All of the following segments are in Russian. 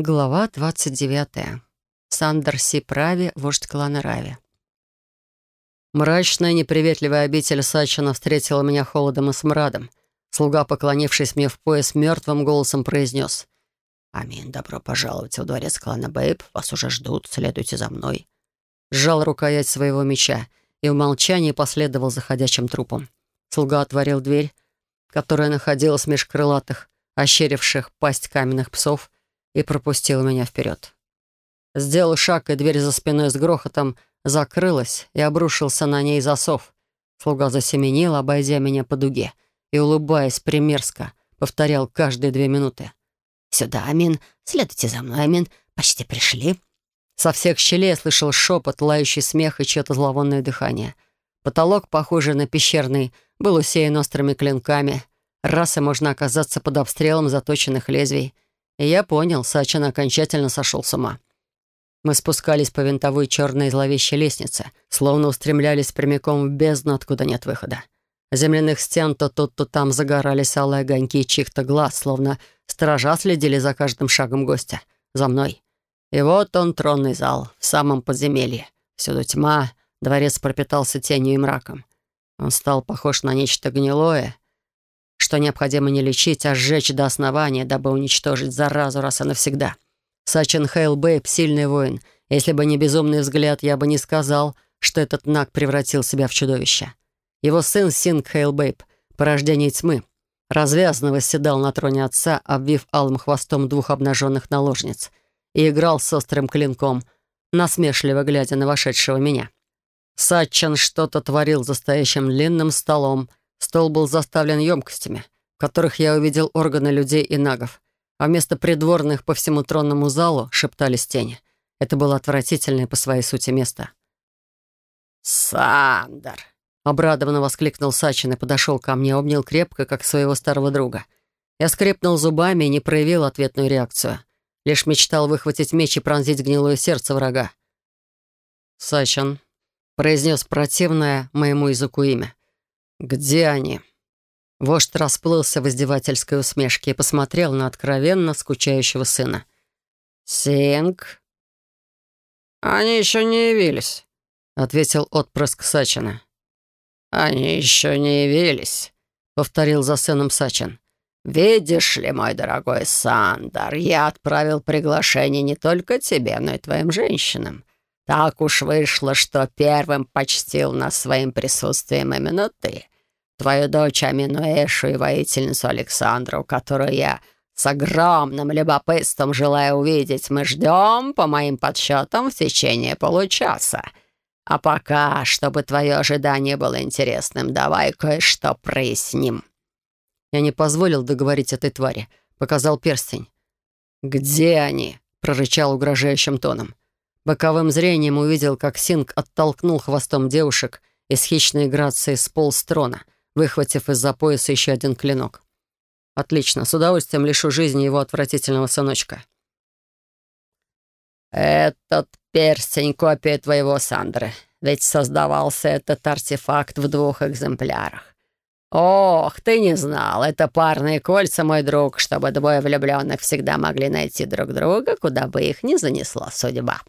Глава 29. Сандер Си вождь клана Рави. Мрачная, неприветливая обитель Сачина встретила меня холодом и смрадом. Слуга, поклонившись мне в пояс, мертвым голосом произнес «Амин, добро пожаловать в дворец клана Бэйб. Вас уже ждут, следуйте за мной». Сжал рукоять своего меча и в молчании последовал за ходячим трупом. Слуга отворил дверь, которая находилась меж крылатых, ощеривших пасть каменных псов, и пропустил меня вперед. Сделал шаг, и дверь за спиной с грохотом закрылась, и обрушился на ней засов. Слуга засеменил, обойдя меня по дуге, и, улыбаясь примерзко, повторял каждые две минуты. «Сюда, Амин! Следуйте за мной, Амин! Почти пришли!» Со всех щелей слышал шепот, лающий смех и чье-то зловонное дыхание. Потолок, похожий на пещерный, был усеян острыми клинками. Раз и можно оказаться под обстрелом заточенных лезвий — и я понял, Сачин окончательно сошел с ума. Мы спускались по винтовой черной зловещей лестнице, словно устремлялись прямиком в бездну, откуда нет выхода. Земляных стен то тут, то там загорались алые огоньки чьих-то глаз, словно сторожа следили за каждым шагом гостя. За мной. И вот он, тронный зал, в самом подземелье. Всюду тьма, дворец пропитался тенью и мраком. Он стал похож на нечто гнилое, что необходимо не лечить, а сжечь до основания, дабы уничтожить заразу раз и навсегда. Сачин Хейл Бэйб — сильный воин. Если бы не безумный взгляд, я бы не сказал, что этот Наг превратил себя в чудовище. Его сын Синг Хейл Бэйб, порождение тьмы, развязно восседал на троне отца, обвив алым хвостом двух обнаженных наложниц, и играл с острым клинком, насмешливо глядя на вошедшего меня. Сачан что-то творил за стоящим длинным столом, Стол был заставлен емкостями, в которых я увидел органы людей и нагов, а вместо придворных по всему тронному залу шептались тени. Это было отвратительное по своей сути место. «Сандер!» — обрадованно воскликнул Сачин и подошел ко мне, обнял крепко, как своего старого друга. Я скрипнул зубами и не проявил ответную реакцию. Лишь мечтал выхватить меч и пронзить гнилое сердце врага. «Сачин», — произнес противное моему языку имя. «Где они?» Вождь расплылся в издевательской усмешке и посмотрел на откровенно скучающего сына. «Синг?» «Они еще не явились», — ответил отпрыск Сачина. «Они еще не явились», — повторил за сыном Сачин. «Видишь ли, мой дорогой Сандар, я отправил приглашение не только тебе, но и твоим женщинам. Так уж вышло, что первым почтил нас своим присутствием именно ты. Твою дочь Аминуэшу и воительницу Александру, которую я с огромным любопытством желаю увидеть, мы ждем, по моим подсчетам, в течение получаса. А пока, чтобы твое ожидание было интересным, давай кое-что проясним». Я не позволил договорить этой твари. Показал перстень. «Где они?» — прорычал угрожающим тоном. Боковым зрением увидел, как Синг оттолкнул хвостом девушек и с хищной грацией сполз трона, выхватив из-за пояса еще один клинок. «Отлично, с удовольствием лишу жизни его отвратительного сыночка». «Этот перстень — копия твоего Сандры, ведь создавался этот артефакт в двух экземплярах. Ох, ты не знал, это парные кольца, мой друг, чтобы двое влюбленных всегда могли найти друг друга, куда бы их ни занесла судьба».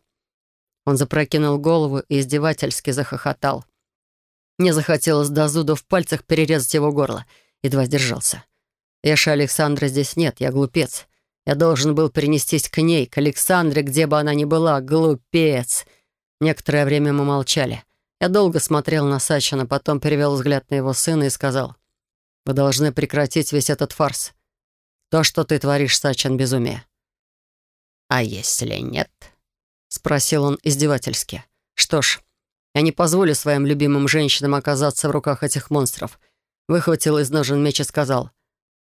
Он запрокинул голову и издевательски захохотал. Мне захотелось до зуда в пальцах перерезать его горло. Едва сдержался. Яша Александра здесь нет, я глупец. Я должен был перенестись к ней, к Александре, где бы она ни была. Глупец. Некоторое время мы молчали. Я долго смотрел на Сачина, потом перевел взгляд на его сына и сказал, «Вы должны прекратить весь этот фарс. То, что ты творишь, Сачин, безумие». «А если нет?» — спросил он издевательски. «Что ж, я не позволю своим любимым женщинам оказаться в руках этих монстров». Выхватил из ножен меч и сказал.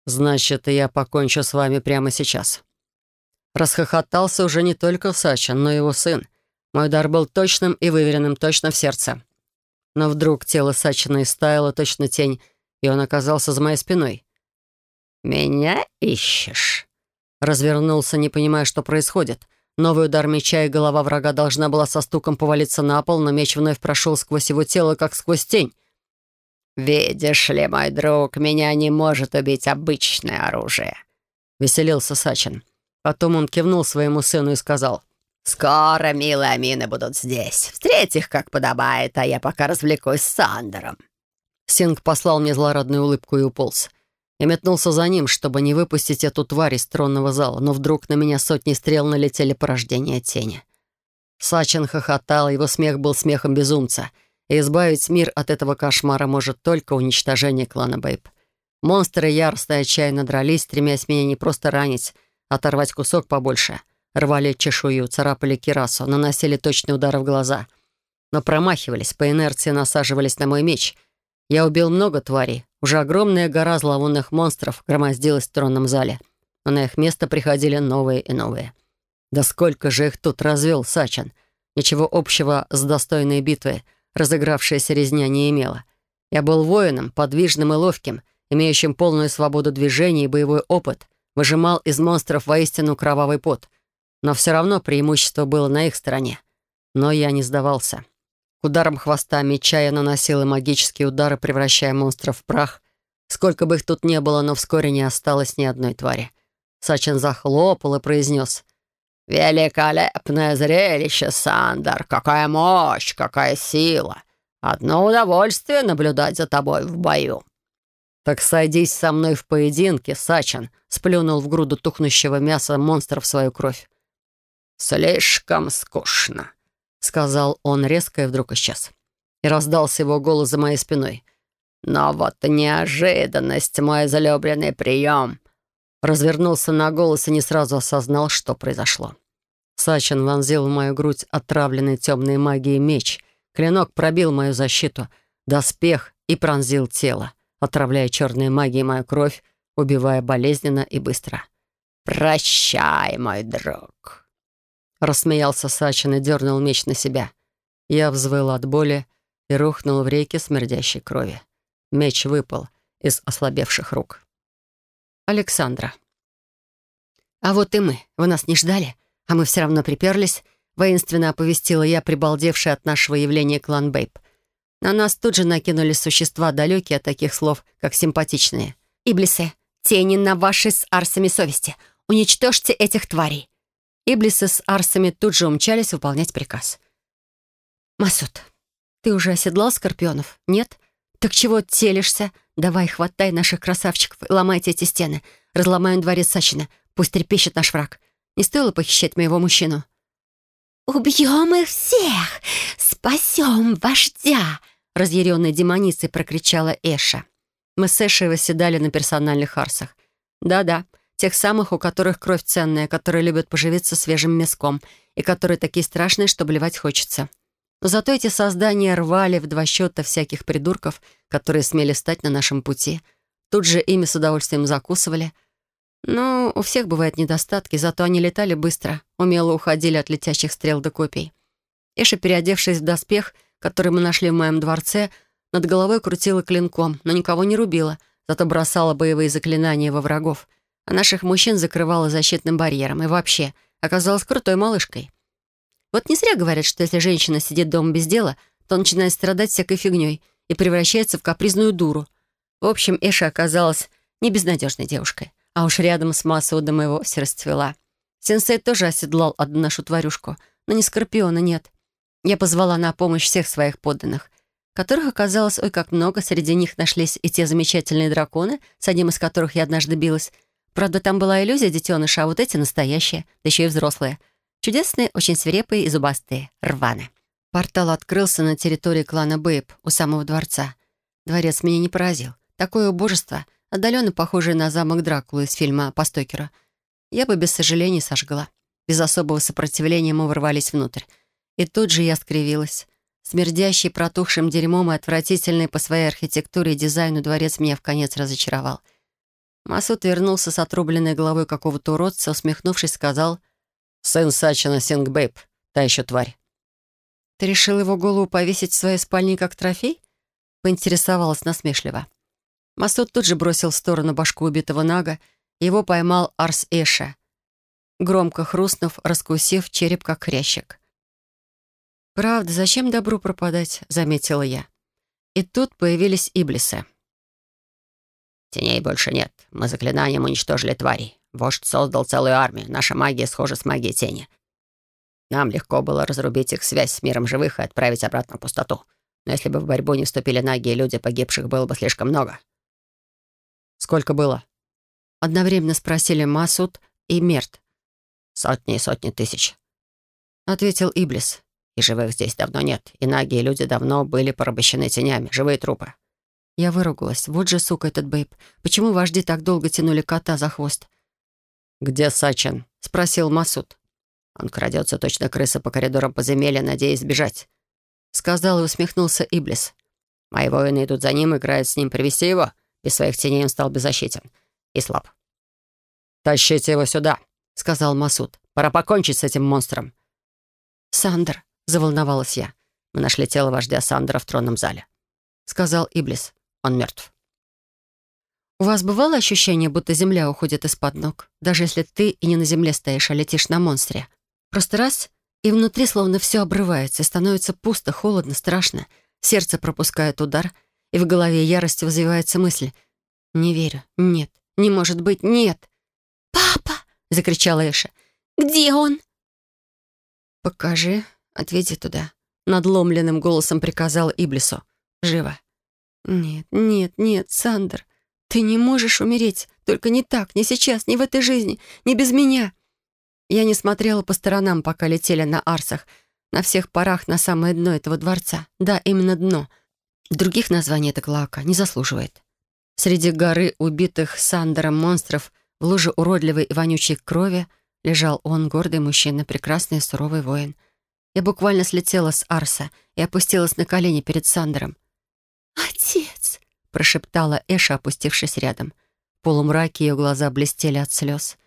«Значит, я покончу с вами прямо сейчас». Расхохотался уже не только Сачин, но и его сын. Мой удар был точным и выверенным точно в сердце. Но вдруг тело Сачина истаяло точно тень, и он оказался за моей спиной. «Меня ищешь?» Развернулся, не понимая, что происходит. Новый удар меча, и голова врага должна была со стуком повалиться на пол, но меч вновь прошел сквозь его тело, как сквозь тень. «Видишь ли, мой друг, меня не может убить обычное оружие», — веселился Сачин. Потом он кивнул своему сыну и сказал, «Скоро милые Амины будут здесь. Встреть их, как подобает, а я пока развлекусь с Сандером». Синг послал мне злорадную улыбку и уполз. Я метнулся за ним, чтобы не выпустить эту тварь из тронного зала, но вдруг на меня сотни стрел налетели порождения тени. Сачин хохотал, его смех был смехом безумца. И избавить мир от этого кошмара может только уничтожение клана Бэйб. Монстры яростно и отчаянно дрались, стремясь меня не просто ранить, а оторвать кусок побольше. Рвали чешую, царапали кирасу, наносили точные удары в глаза. Но промахивались, по инерции насаживались на мой меч. Я убил много тварей. Уже огромная гора зловонных монстров громоздилась в тронном зале. Но на их место приходили новые и новые. Да сколько же их тут развел Сачин. Ничего общего с достойной битвой разыгравшаяся резня не имела. Я был воином, подвижным и ловким, имеющим полную свободу движения и боевой опыт, выжимал из монстров воистину кровавый пот. Но все равно преимущество было на их стороне. Но я не сдавался. К ударам хвоста меча я наносил и магические удары, превращая монстров в прах. Сколько бы их тут не было, но вскоре не осталось ни одной твари. Сачин захлопал и произнес. «Великолепное зрелище, Сандер! Какая мощь, какая сила! Одно удовольствие наблюдать за тобой в бою!» «Так сойдись со мной в поединке, Сачин!» сплюнул в груду тухнущего мяса монстра в свою кровь. «Слишком скучно», — сказал он резко и вдруг исчез. И раздался его голос за моей спиной. «Но вот неожиданность, мой залюбленный прием!» Развернулся на голос и не сразу осознал, что произошло. Сачин вонзил в мою грудь отравленный темной магией меч. Клинок пробил мою защиту, доспех и пронзил тело, отравляя черной магией мою кровь, убивая болезненно и быстро. «Прощай, мой друг!» Рассмеялся Сачин и дернул меч на себя. Я взвыл от боли и рухнул в реке смердящей крови. Меч выпал из ослабевших рук. Александра. «А вот и мы. Вы нас не ждали?» А мы все равно приперлись, воинственно оповестила я, прибалдевшая от нашего явления клан Бэйб. На нас тут же накинулись существа, далекие от таких слов, как симпатичные. «Иблисы, тени на вашей с арсами совести. Уничтожьте этих тварей». Иблисы с арсами тут же умчались выполнять приказ. «Масуд, ты уже оседлал скорпионов? Нет? Так чего телишься? Давай, хватай наших красавчиков и ломайте эти стены. Разломаем дворец Сачина. Пусть трепещет наш враг. Не стоило похищать моего мужчину. «Убьем их всех! Спасем вождя!» разъяренной демоницей прокричала Эша. Мы с Эшей восседали на персональных арсах. Да-да, тех самых, у которых кровь ценная, которые любят поживиться свежим мяском и которые такие страшные, что блевать хочется. Но зато эти создания рвали в два счета всяких придурков, которые смели стать на нашем пути. Тут же ими с удовольствием закусывали — ну, у всех бывают недостатки, зато они летали быстро, умело уходили от летящих стрел до копий. Эша, переодевшись в доспех, который мы нашли в моем дворце, над головой крутила клинком, но никого не рубила, зато бросала боевые заклинания во врагов, а наших мужчин закрывала защитным барьером и вообще оказалась крутой малышкой. Вот не зря говорят, что если женщина сидит дома без дела, то начинает страдать всякой фигней и превращается в капризную дуру. В общем, Эша оказалась не безнадежной девушкой. А уж рядом с Масудом и вовсе расцвела. Сенсей тоже оседлал одну нашу тварюшку, но не скорпиона нет. Я позвала на помощь всех своих подданных, которых оказалось ой как много, среди них нашлись и те замечательные драконы, с одним из которых я однажды билась. Правда, там была иллюзия детеныша, а вот эти настоящие, да еще и взрослые. Чудесные, очень свирепые и зубастые, рваны. Портал открылся на территории клана Бэйб, у самого дворца. Дворец меня не поразил. Такое убожество — отдаленно похожий на замок Дракулы из фильма по. Я бы без сожалений сожгла. Без особого сопротивления мы ворвались внутрь. И тут же я скривилась. Смердящий протухшим дерьмом и отвратительный по своей архитектуре и дизайну дворец меня в конец разочаровал. Масуд вернулся с отрубленной головой какого-то уродца, усмехнувшись, сказал «Сын Сачина Сингбейб, та еще тварь». «Ты решил его голову повесить в своей спальне как трофей?» — поинтересовалась насмешливо. Масуд тут же бросил в сторону башку убитого Нага, его поймал Арс Эша, громко хрустнув, раскусив череп как хрящик. «Правда, зачем добру пропадать?» — заметила я. И тут появились иблисы. «Теней больше нет. Мы заклинанием уничтожили тварей. Вождь создал целую армию. Наша магия схожа с магией тени. Нам легко было разрубить их связь с миром живых и отправить обратно в пустоту. Но если бы в борьбу не вступили наги, люди погибших было бы слишком много. Сколько было? Одновременно спросили Масуд и Мерт. Сотни и сотни тысяч. Ответил Иблис. И живых здесь давно нет. И наги и люди давно были порабощены тенями. Живые трупы. Я выругалась. Вот же сука этот Бэйб. Почему вожди так долго тянули кота за хвост? «Где Сачин?» — спросил Масуд. Он крадется точно крыса по коридорам подземелья, надеясь сбежать. Сказал и усмехнулся Иблис. Мои воины идут за ним, играют с ним привести его. Без своих теней он стал беззащитен и слаб. «Тащите его сюда», — сказал Масуд. «Пора покончить с этим монстром». «Сандер», — заволновалась я. «Мы нашли тело вождя Сандера в тронном зале», — сказал Иблис. «Он мертв». «У вас бывало ощущение, будто земля уходит из-под ног, даже если ты и не на земле стоишь, а летишь на монстре?» Просто раз, и внутри словно все обрывается, становится пусто, холодно, страшно. Сердце пропускает удар, и в голове яростью взвивается мысль. «Не верю. Нет. Не может быть. Нет!» «Папа!» — закричала Эша. «Где он?» «Покажи. Отведи туда». Надломленным голосом приказал Иблису. «Живо». «Нет, нет, нет, Сандер. Ты не можешь умереть. Только не так, не сейчас, не в этой жизни, не без меня». Я не смотрела по сторонам, пока летели на арсах. На всех парах на самое дно этого дворца. Да, именно дно. Других названий эта клака не заслуживает. Среди горы убитых Сандером монстров в луже уродливой и вонючей крови лежал он, гордый мужчина, прекрасный и суровый воин. Я буквально слетела с арса и опустилась на колени перед Сандером. «Отец!» — прошептала Эша, опустившись рядом. В полумраке ее глаза блестели от слез.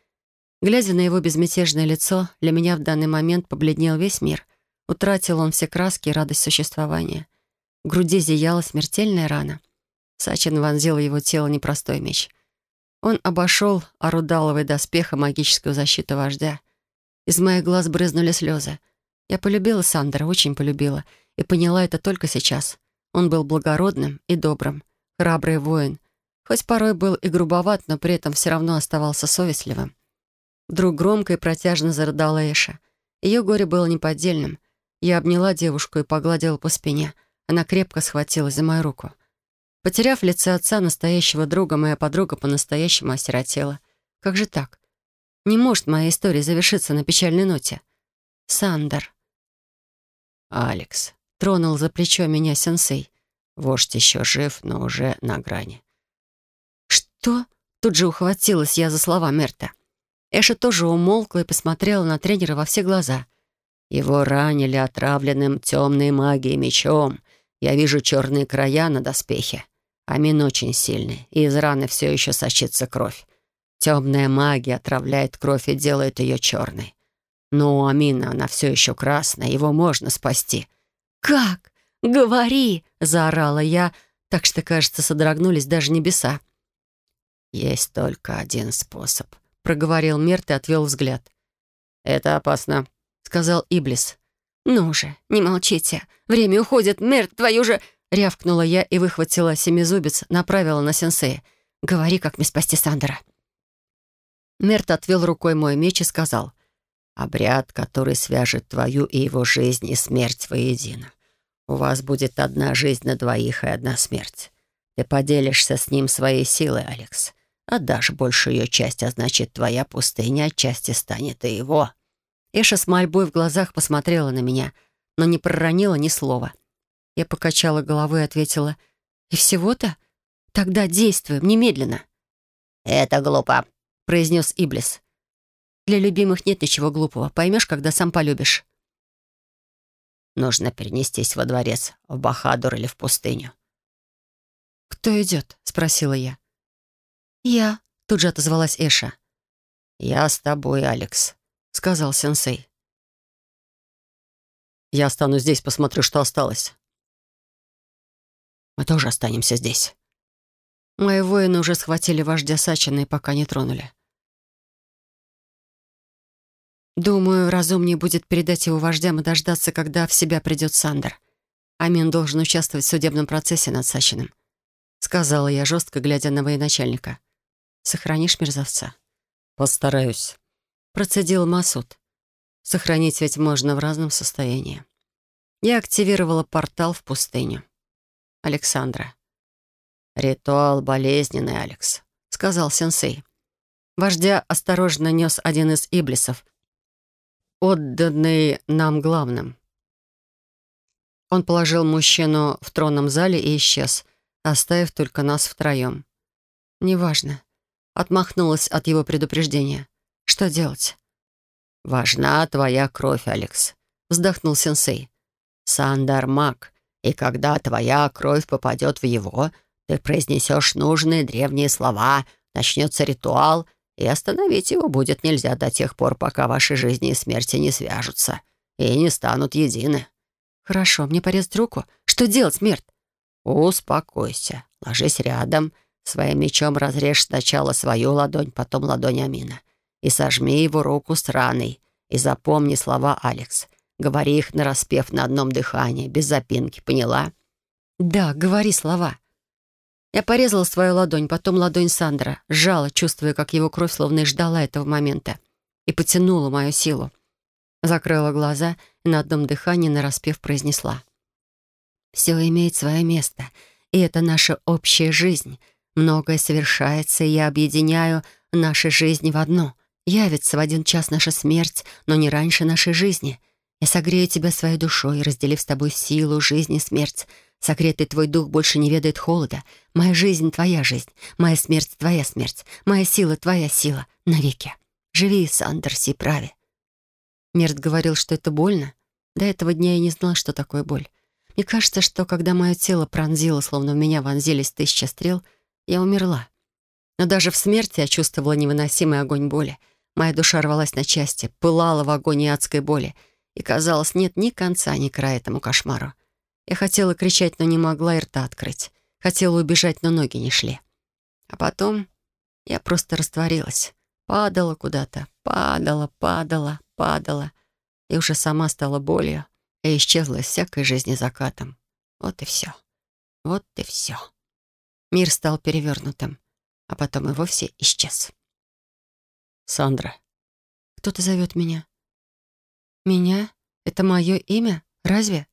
Глядя на его безмятежное лицо, для меня в данный момент побледнел весь мир. Утратил он все краски и радость существования. В груди зияла смертельная рана. Сачин вонзил его тело непростой меч. Он обошел орудаловый доспех и магическую защиту вождя. Из моих глаз брызнули слезы. Я полюбила Сандера, очень полюбила, и поняла это только сейчас. Он был благородным и добрым, храбрый воин. Хоть порой был и грубоват, но при этом все равно оставался совестливым. Вдруг громко и протяжно зарыдала Эша. Ее горе было неподдельным. Я обняла девушку и погладила по спине. Она крепко схватилась за мою руку. Потеряв лице отца, настоящего друга, моя подруга по-настоящему осиротела. Как же так? Не может моя история завершиться на печальной ноте. Сандер. Алекс. Тронул за плечо меня сенсей. Вождь еще жив, но уже на грани. Что? Тут же ухватилась я за слова Мерта. Эша тоже умолкла и посмотрела на тренера во все глаза. «Его ранили отравленным темной магией мечом. Я вижу черные края на доспехе. Амин очень сильный, и из раны все еще сочится кровь. Темная магия отравляет кровь и делает ее черной. Но у Амина она все еще красная, его можно спасти». «Как? Говори!» — заорала я, так что, кажется, содрогнулись даже небеса. «Есть только один способ», проговорил Мерт и отвел взгляд. «Это опасно», — сказал Иблис. «Ну же, не молчите. Время уходит. Мерт, твою же...» Рявкнула я и выхватила семизубец, направила на сенсея. «Говори, как мне спасти Сандера». Мерт отвел рукой мой меч и сказал. «Обряд, который свяжет твою и его жизнь и смерть воедино. У вас будет одна жизнь на двоих и одна смерть. Ты поделишься с ним своей силой, Алекс. Отдашь большую ее часть, а значит, твоя пустыня отчасти станет и его». Эша с мольбой в глазах посмотрела на меня, но не проронила ни слова. Я покачала головой и ответила, «И всего-то? Тогда действуем, немедленно». «Это глупо», — произнес Иблис. «Для любимых нет ничего глупого. Поймешь, когда сам полюбишь». «Нужно перенестись во дворец, в Бахадур или в пустыню». «Кто идет?» — спросила я. «Я», — тут же отозвалась Эша. «Я с тобой, Алекс», — сказал сенсей. «Я останусь здесь, посмотрю, что осталось». «Мы тоже останемся здесь». Мои воины уже схватили вождя Сачина и пока не тронули. Думаю, разумнее будет передать его вождям и дождаться, когда в себя придет Сандер. Амин должен участвовать в судебном процессе над Сачиным. Сказала я жестко, глядя на военачальника. Сохранишь мерзавца?» «Постараюсь», — процедил Масуд. «Сохранить ведь можно в разном состоянии». Я активировала портал в пустыню. Александра. «Ритуал болезненный, Алекс», — сказал сенсей. Вождя осторожно нес один из иблисов, отданный нам главным. Он положил мужчину в тронном зале и исчез, оставив только нас втроем. «Неважно», — отмахнулась от его предупреждения. «Что делать?» «Важна твоя кровь, Алекс», — вздохнул сенсей. «Сандар маг, и когда твоя кровь попадет в его, ты произнесешь нужные древние слова, начнется ритуал, и остановить его будет нельзя до тех пор, пока ваши жизни и смерти не свяжутся и не станут едины». «Хорошо, мне порезать руку? Что делать, смерть?» «Успокойся. Ложись рядом. Своим мечом разрежь сначала свою ладонь, потом ладонь Амина. И сожми его руку с раной. И запомни слова Алекс. Говори их нараспев на одном дыхании, без запинки, поняла?» «Да, говори слова». Я порезала свою ладонь, потом ладонь Сандра, сжала, чувствуя, как его кровь словно и ждала этого момента, и потянула мою силу. Закрыла глаза и на одном дыхании нараспев произнесла. «Все имеет свое место, и это наша общая жизнь. Многое совершается, и я объединяю наши жизни в одно. Явится в один час наша смерть, но не раньше нашей жизни. Я согрею тебя своей душой, разделив с тобой силу, жизнь и смерть, Согретый твой дух больше не ведает холода. Моя жизнь — твоя жизнь. Моя смерть — твоя смерть. Моя сила — твоя сила. Навеки. Живи, Сандер, си праве. Мерт говорил, что это больно. До этого дня я не знала, что такое боль. Мне кажется, что когда мое тело пронзило, словно в меня вонзились тысяча стрел, я умерла. Но даже в смерти я чувствовала невыносимый огонь боли. Моя душа рвалась на части, пылала в агонии адской боли. И, казалось, нет ни конца, ни края этому кошмару. Я хотела кричать, но не могла и рта открыть. Хотела убежать, но ноги не шли. А потом я просто растворилась. Падала куда-то, падала, падала, падала. И уже сама стала болью и исчезла из всякой жизни закатом. Вот и все. Вот и все. Мир стал перевернутым, а потом и вовсе исчез. «Сандра». «Кто-то зовет меня». «Меня? Это мое имя? Разве?»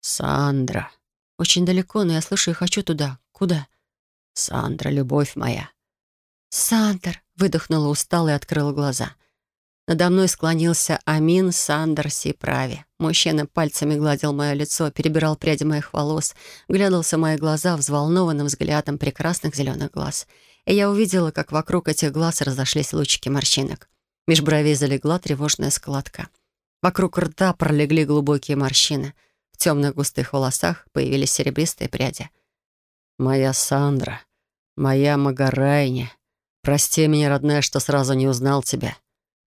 «Сандра». «Очень далеко, но я слышу и хочу туда. Куда?» «Сандра, любовь моя». «Сандер», — выдохнула устало и открыла глаза. Надо мной склонился Амин Сандер Сиправи. Мужчина пальцами гладил мое лицо, перебирал пряди моих волос, глядался в мои глаза взволнованным взглядом прекрасных зеленых глаз. И я увидела, как вокруг этих глаз разошлись лучики морщинок. Меж бровей залегла тревожная складка. Вокруг рта пролегли глубокие морщины — темных густых волосах появились серебристые пряди. «Моя Сандра, моя Магарайня, прости меня, родная, что сразу не узнал тебя,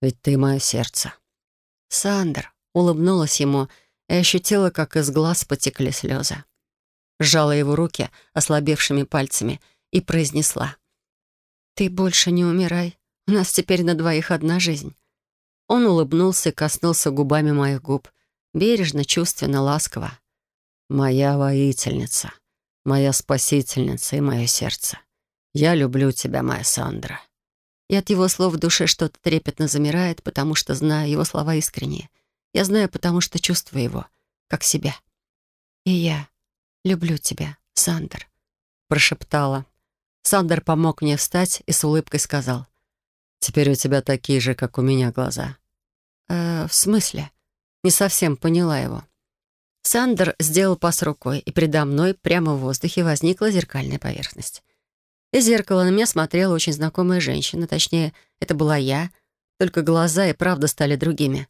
ведь ты мое сердце». Сандр улыбнулась ему и ощутила, как из глаз потекли слезы. Сжала его руки ослабевшими пальцами и произнесла. «Ты больше не умирай. У нас теперь на двоих одна жизнь». Он улыбнулся и коснулся губами моих губ — бережно, чувственно, ласково. «Моя воительница, моя спасительница и мое сердце. Я люблю тебя, моя Сандра». И от его слов в душе что-то трепетно замирает, потому что знаю его слова искренние. Я знаю, потому что чувствую его, как себя. «И я люблю тебя, Сандер», — прошептала. Сандер помог мне встать и с улыбкой сказал. «Теперь у тебя такие же, как у меня, глаза». «Э, в смысле?» Не совсем поняла его. Сандер сделал пас рукой, и предо мной прямо в воздухе возникла зеркальная поверхность. Из зеркала на меня смотрела очень знакомая женщина, точнее, это была я, только глаза и правда стали другими.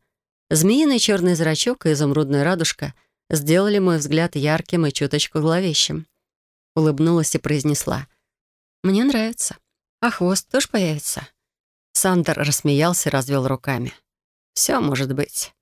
Змеиный черный зрачок и изумрудная радужка сделали мой взгляд ярким и чуточку зловещим. Улыбнулась и произнесла. «Мне нравится. А хвост тоже появится?» Сандер рассмеялся и развел руками. «Все может быть».